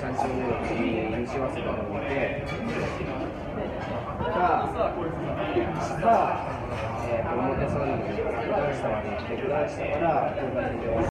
三丁目の次にと思って、さあ、さあ、えー、表参道に下まで行って下たからで